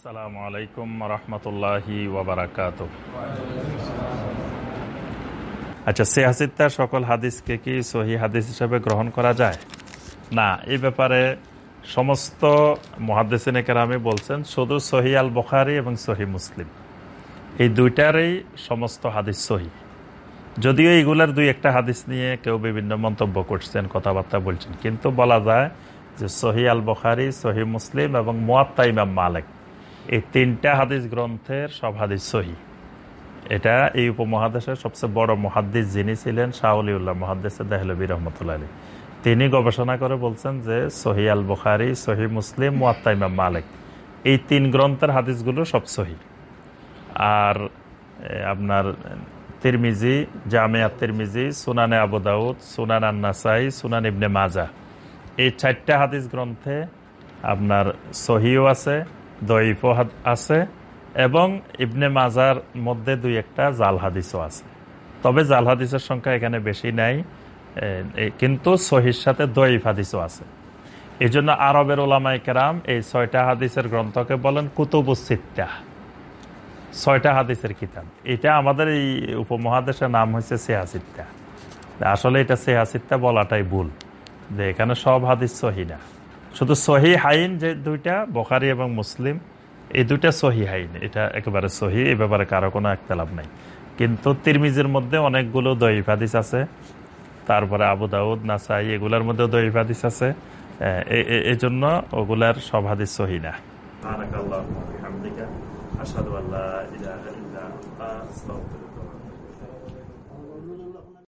আসসালামু আচ্ছা সকল হাদিসকে কি সহি হাদিস হিসেবে গ্রহণ করা যায়? না, এই ব্যাপারে সমস্ত বলছেন, শুধু সহি আল বখারি এবং সহি মুসলিম। এই দুইটারই সমস্ত হাদিস সহি। যদিও এইগুলার দুই একটা হাদিস নিয়ে কেউ বিভিন্ন মন্তব্য করছেন, কথাবার্তা বলছেন, কিন্তু বলা যায় যে সহি আল বখারি সহি মুসলিম এবং মোয়াত্তা ইমাম মালিক এই তিনটা হাদিস গ্রন্থের সব হাদিস সহি। এটা এই উপমহাদেশের সবচেয়ে বড় মহাদ্দিস যিনি ছিলেন শাহলিউল্লাহ মহাদ্দেসে দেহলবী রহমতুল্লাহ আলী তিনি গবেষণা করে বলছেন যে সহি আল বখারি, সহি মুসলিম, মোয়াত্তা ইমাম মালিক এই তিন গ্রন্থের হাদিসগুলো সব সহি। আর আপনার তিরমিজি জামিয়া তিরমিজি, সুনানে আবু দাউদ, সুনান আন্নাসাই, সুনান ইবনে মাজা। এই চারটা হাদিস গ্রন্থে আপনার সহিও আছে দইফ আছে এবং ইবনে মাজার মধ্যে দুই একটা জাল হাদিসও আছে। তবে জাল হাদিসের সংখ্যা এখানে বেশি নাই কিন্তু সহির সাথে দইফ হাদিসও আছে। এই জন্য আরবের ওলামাই কেরাম এই ছয়টা হাদিসের গ্রন্থকে বলেন কুতুবুসিত্তা ছয়টা হাদিসের কিতাব। এটা আমাদের এই উপমহাদেশের নাম হয়েছে সেহাসিত্তা আসলে এটা সেহাসিত্তা বলাটাই ভুল, যে এখানে সব হাদিস সহি না। শুধু সহি হাইন যে দুইটা, বখারি এবং মুসলিম, এই দুইটা সহি হাইন এটা একেবারে সহি এ ব্যাপারে কারও কোনো একতলাভ নাই। কিন্তু তিরমিজের মধ্যে অনেকগুলো দৈব হাদিস আছে। তারপরে আবু দাউদ, নাসাই, এগুলার মধ্যে দৈব হাদিস আছে। এই জন্য ওগুলার সব হাদিস সহি না।